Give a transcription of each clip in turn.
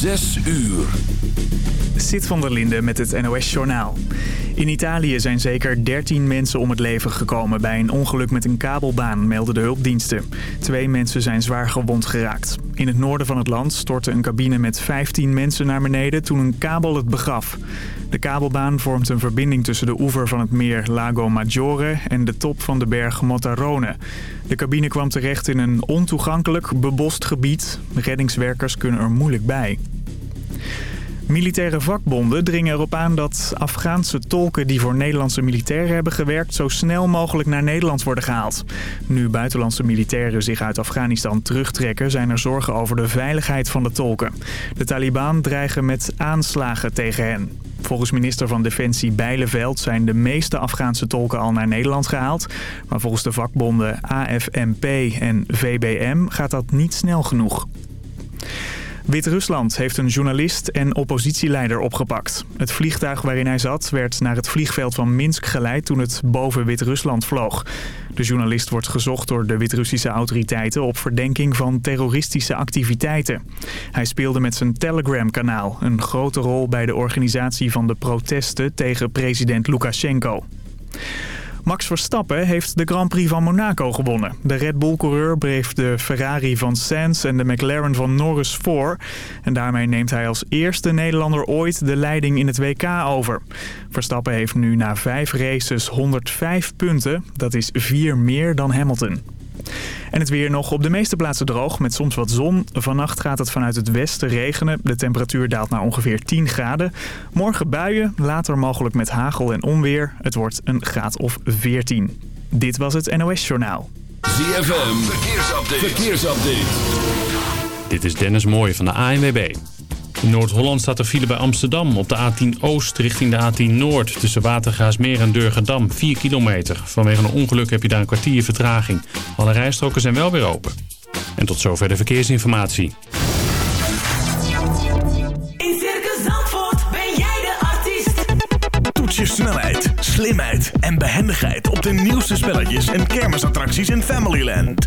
Zes uur. Sit van der Linde met het NOS-journaal. In Italië zijn zeker 13 mensen om het leven gekomen bij een ongeluk met een kabelbaan, melden de hulpdiensten. Twee mensen zijn zwaar gewond geraakt. In het noorden van het land stortte een cabine met 15 mensen naar beneden toen een kabel het begaf. De kabelbaan vormt een verbinding tussen de oever van het meer Lago Maggiore en de top van de berg Mottarone. De cabine kwam terecht in een ontoegankelijk, bebost gebied. Reddingswerkers kunnen er moeilijk bij. Militaire vakbonden dringen erop aan dat Afghaanse tolken die voor Nederlandse militairen hebben gewerkt zo snel mogelijk naar Nederland worden gehaald. Nu buitenlandse militairen zich uit Afghanistan terugtrekken zijn er zorgen over de veiligheid van de tolken. De Taliban dreigen met aanslagen tegen hen. Volgens minister van Defensie Bijleveld zijn de meeste Afghaanse tolken al naar Nederland gehaald. Maar volgens de vakbonden AFNP en VBM gaat dat niet snel genoeg. Wit-Rusland heeft een journalist en oppositieleider opgepakt. Het vliegtuig waarin hij zat werd naar het vliegveld van Minsk geleid toen het boven Wit-Rusland vloog. De journalist wordt gezocht door de Wit-Russische autoriteiten op verdenking van terroristische activiteiten. Hij speelde met zijn Telegram-kanaal een grote rol bij de organisatie van de protesten tegen president Lukashenko. Max Verstappen heeft de Grand Prix van Monaco gewonnen. De Red Bull-coureur bleef de Ferrari van Sainz en de McLaren van Norris voor. En daarmee neemt hij als eerste Nederlander ooit de leiding in het WK over. Verstappen heeft nu na vijf races 105 punten. Dat is vier meer dan Hamilton. En het weer nog op de meeste plaatsen droog met soms wat zon. Vannacht gaat het vanuit het westen regenen. De temperatuur daalt naar ongeveer 10 graden. Morgen buien, later mogelijk met hagel en onweer. Het wordt een graad of 14. Dit was het NOS Journaal. ZFM, verkeersupdate. verkeersupdate. Dit is Dennis Mooij van de ANWB. In Noord-Holland staat er file bij Amsterdam op de A10 Oost richting de A10 Noord. Tussen Watergaasmeer en Durgedam, 4 kilometer. Vanwege een ongeluk heb je daar een kwartier vertraging. Alle rijstroken zijn wel weer open. En tot zover de verkeersinformatie. In Circus Zandvoort ben jij de artiest. Toets je snelheid, slimheid en behendigheid op de nieuwste spelletjes en kermisattracties in Familyland.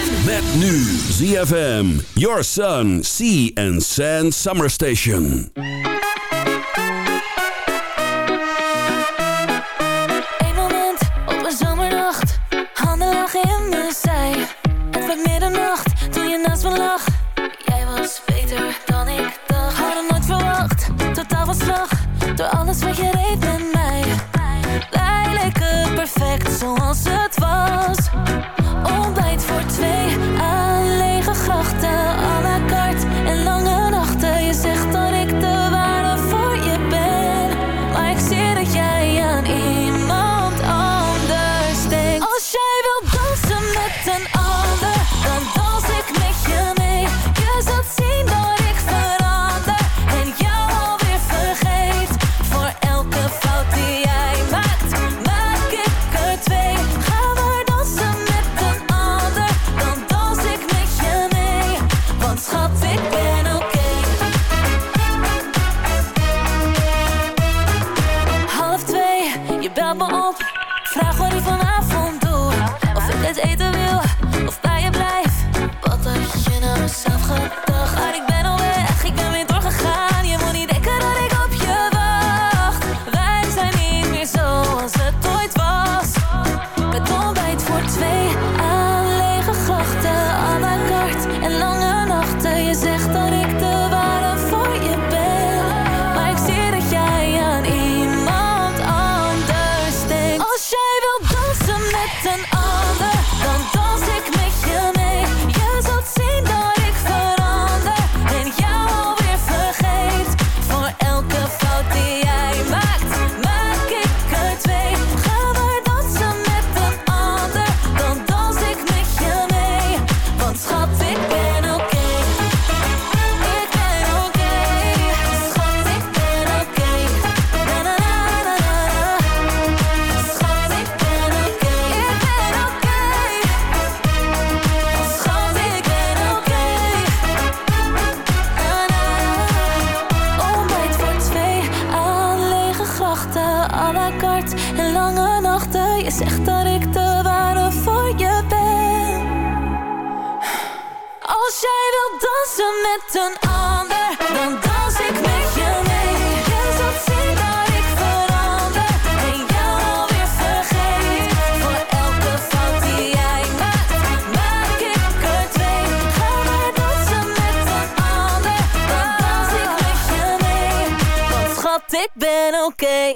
Met nu ZFM, Your Sun, Sea and Sand Summer Station. Ben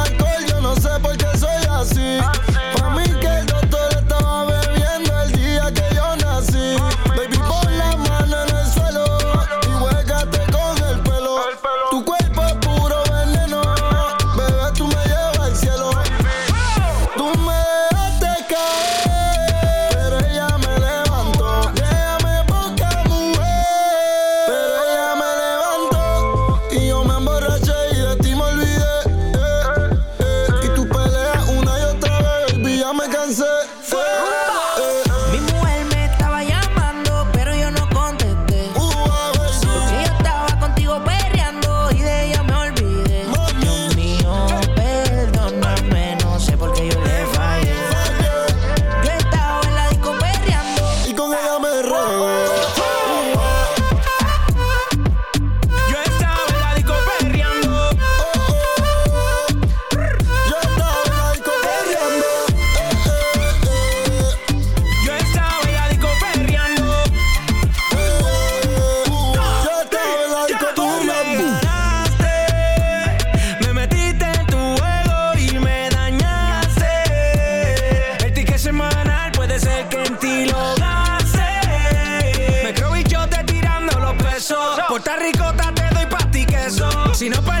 Si no para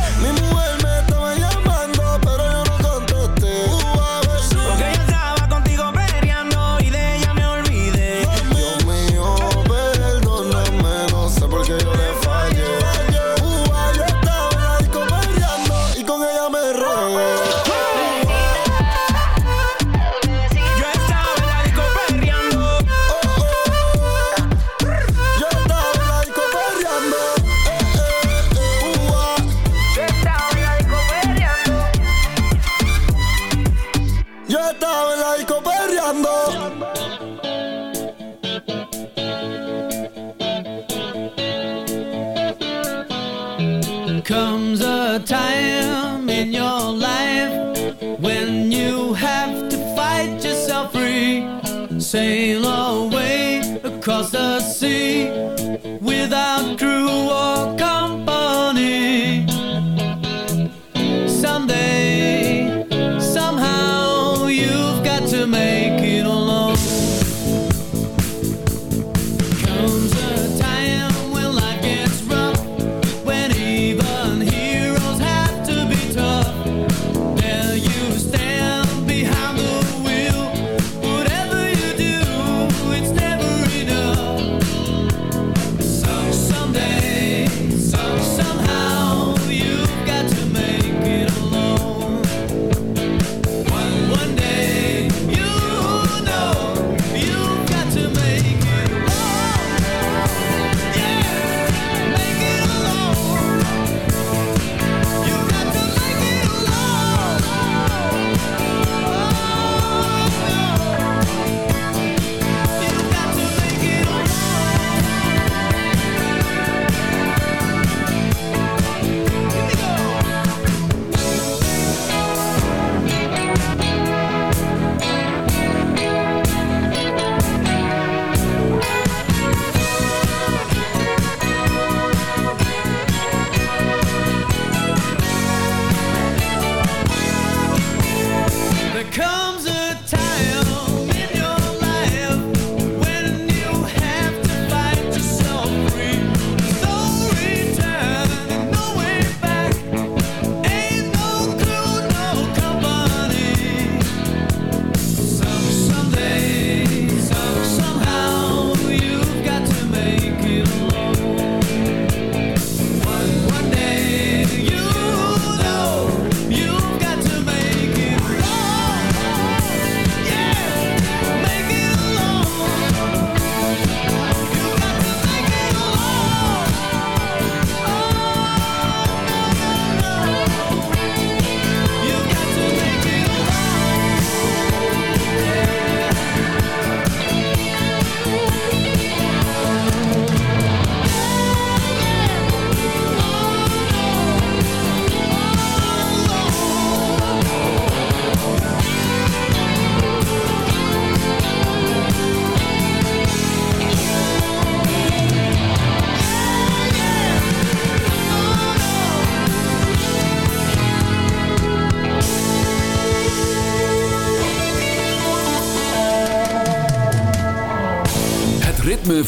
Oh.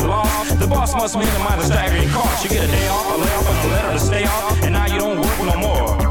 the boss must minimize the staggering cost. You get a day off, a layoff, a letter to stay off. And now you don't work no more.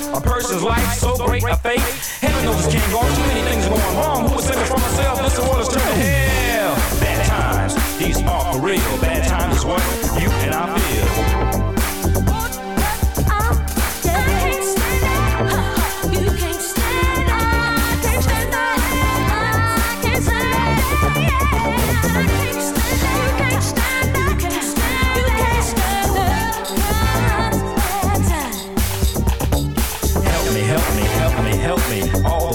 a person's life so great a fate? Heaven knows this can't go. Too many things going wrong. Who was thinking for myself? This world is turning hell. Bad times, these are for real. Bad times is what you and I feel.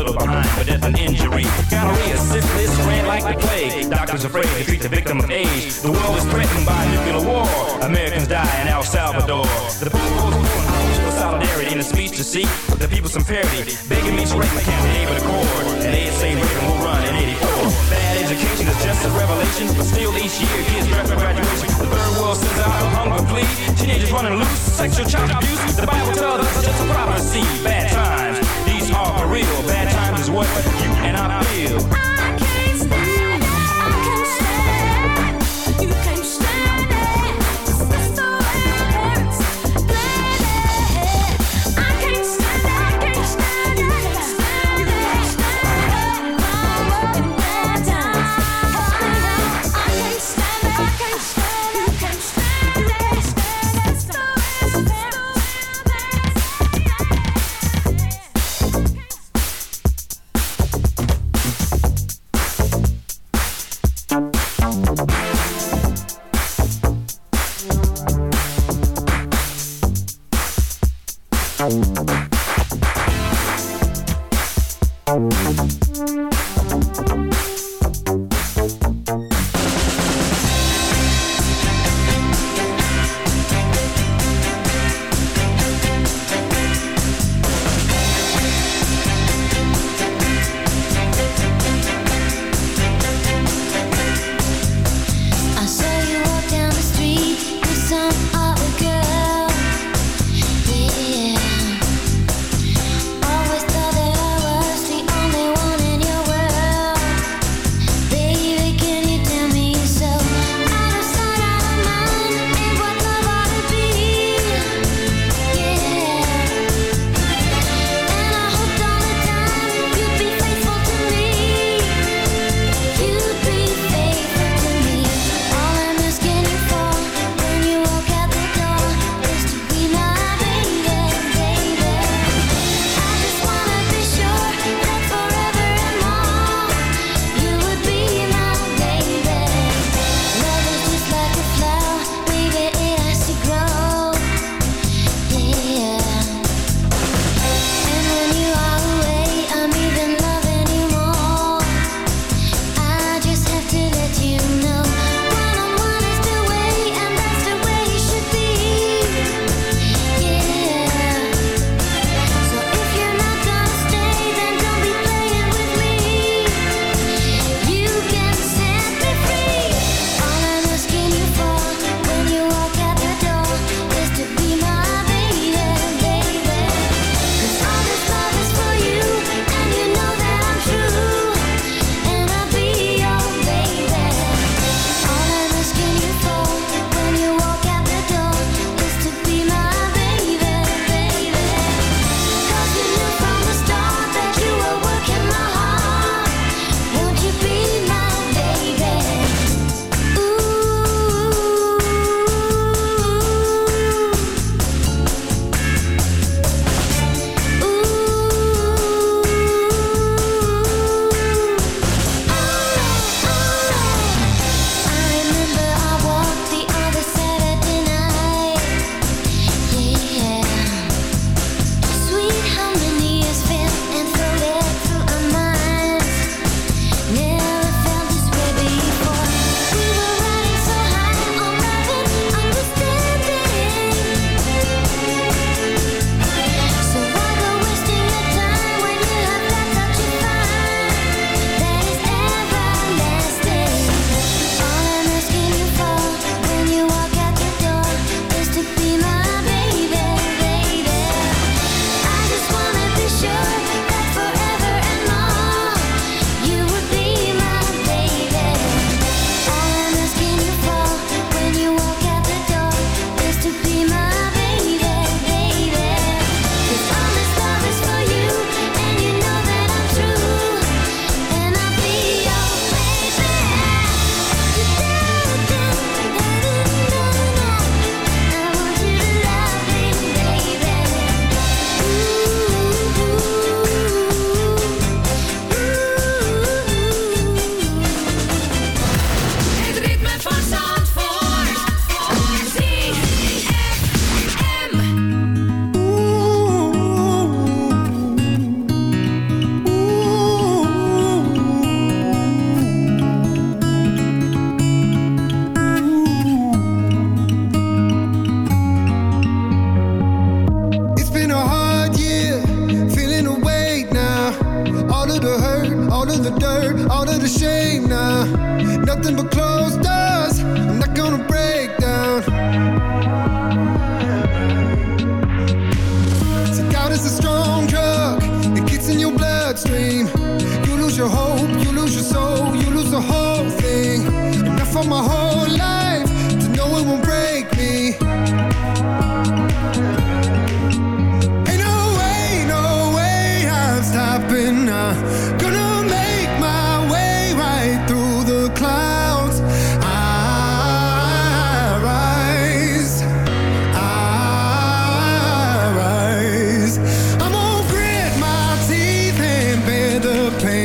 little behind for death and injury. Gonorrhea, syphilis, ran like the plague. Doctors afraid to treat the victim of age. The world is threatened by nuclear war. Americans die in El Salvador. The people's for solidarity in a speech to seek the people some parity. Begging me to break my can't to accord. And they say Reagan will run in 84. Bad education is just a revelation, but still each year kids draft for graduation. The third world sends out a hunger plea. Teenagers running loose, sexual child abuse. The Bible tells us it's just a prophecy. Bad times, these are for real. Bad what you and I feel. I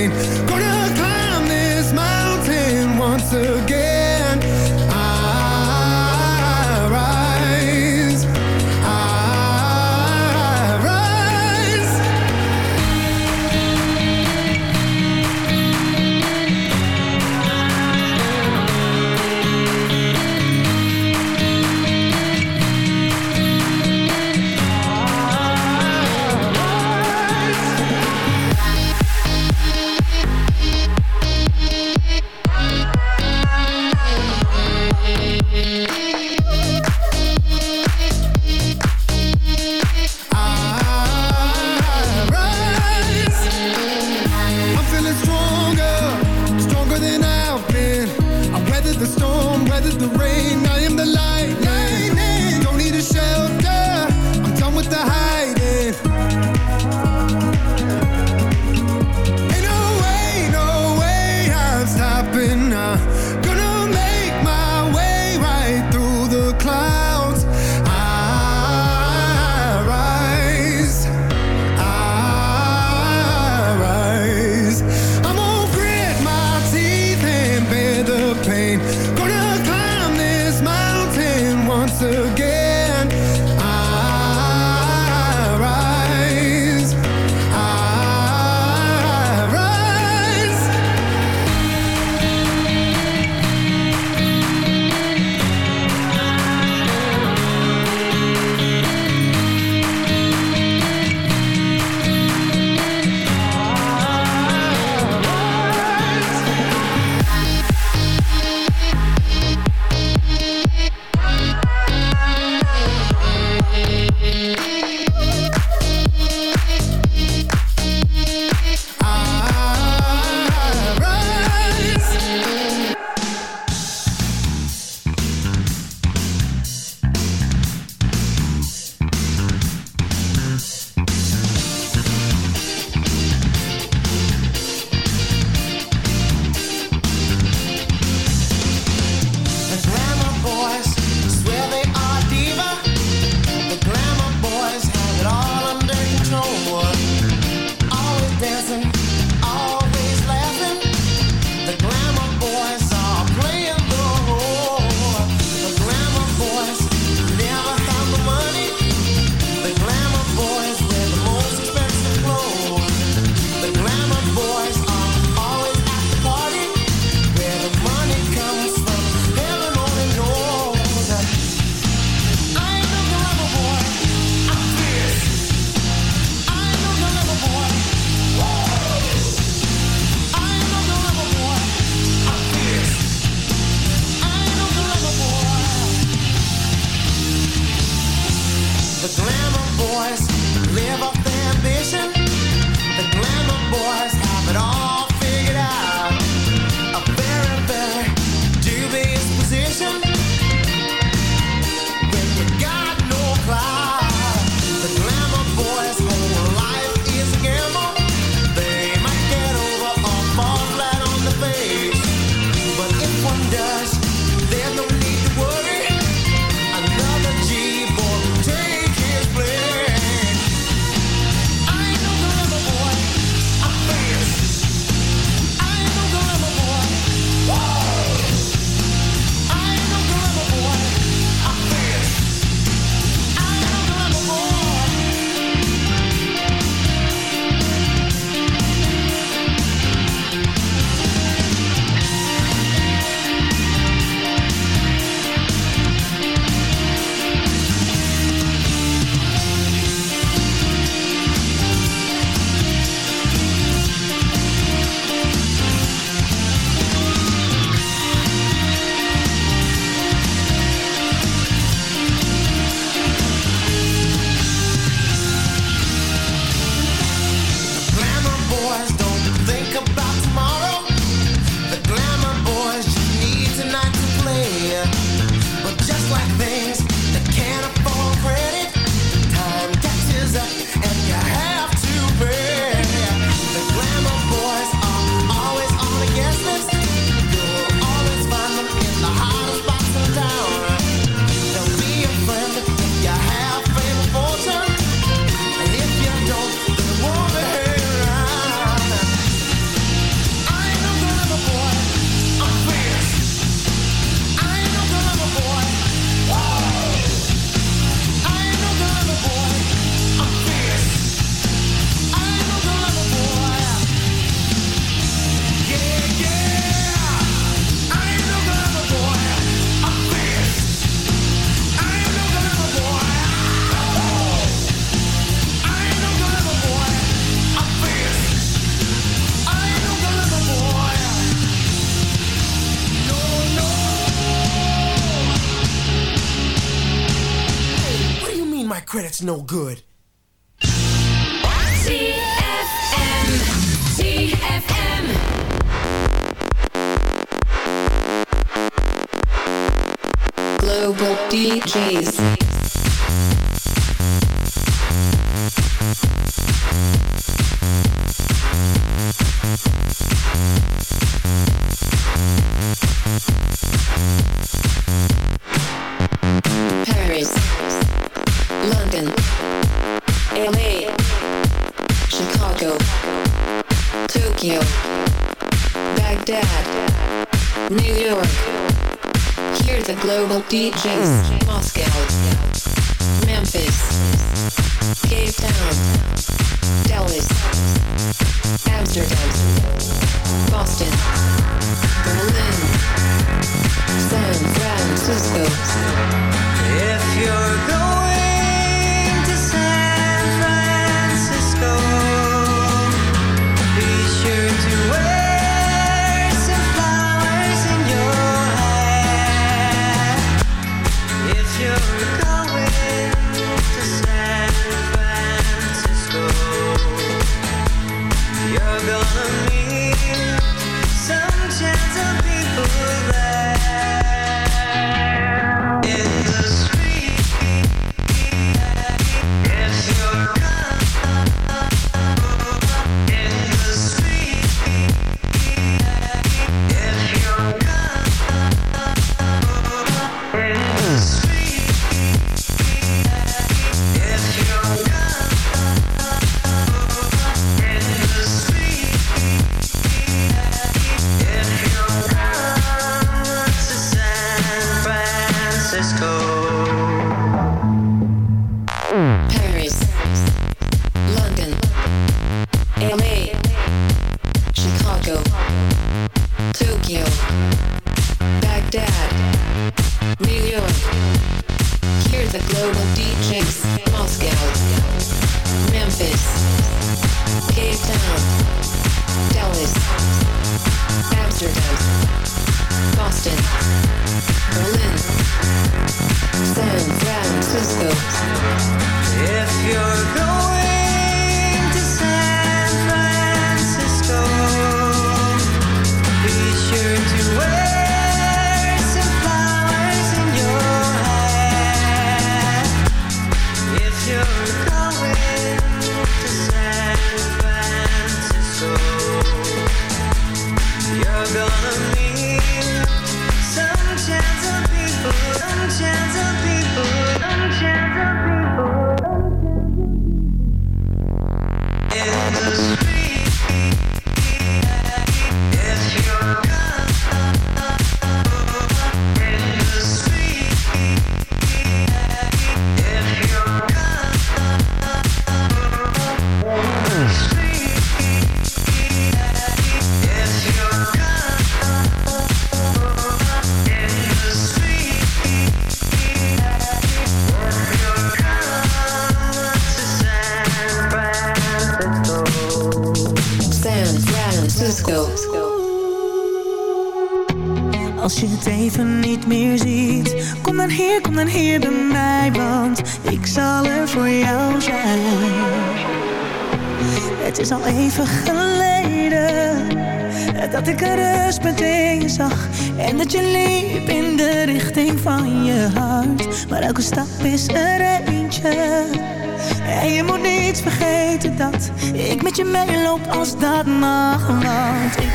pain my credit's no good? ZFM. ZFM. Global DJs. DJ Het is al even geleden Dat ik een rust meteen zag En dat je liep in de richting van je hart Maar elke stap is er eentje en je moet niet vergeten dat ik met je meeloop als dat mag. Want ik,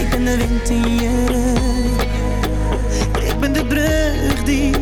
ik ben de wind in je rug.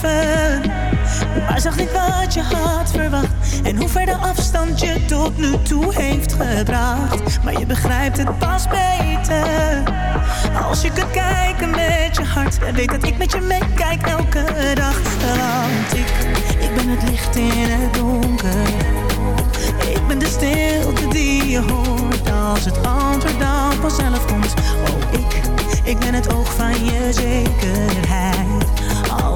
gegeven, maar zag niet wat je had verwacht. En hoe ver de afstand je tot nu toe heeft gebracht. Maar je begrijpt het pas beter. Als je kunt kijken met je hart. En weet dat ik met je meekijk elke dag. Want ik, ik ben het licht in het donker. Ik ben de stilte die je hoort. Als het antwoord dan vanzelf komt. Oh, ik, ik ben het oog van je zekerheid.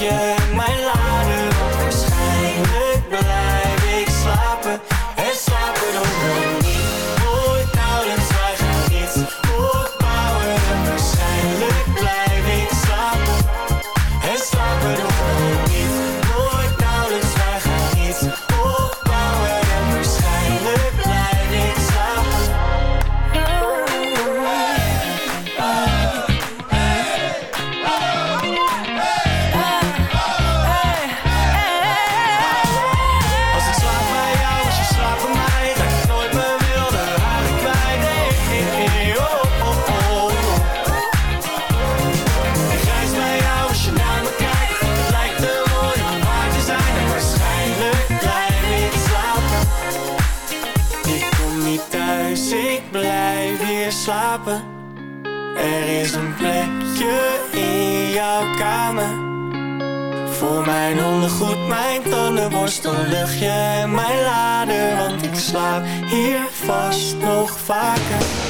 Tandenborstel, Er is een plekje in jouw kamer. Voor mijn ondergoed, mijn tandenborstel, luchtje en mijn lader. Want ik slaap hier vast nog vaker